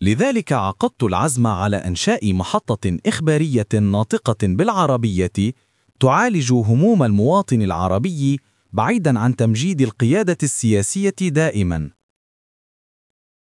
لذلك عقدت العزم على إنشاء محطة إخبارية ناطقة بالعربية تعالج هموم المواطن العربي بعيدا عن تمجيد القيادة السياسية دائما.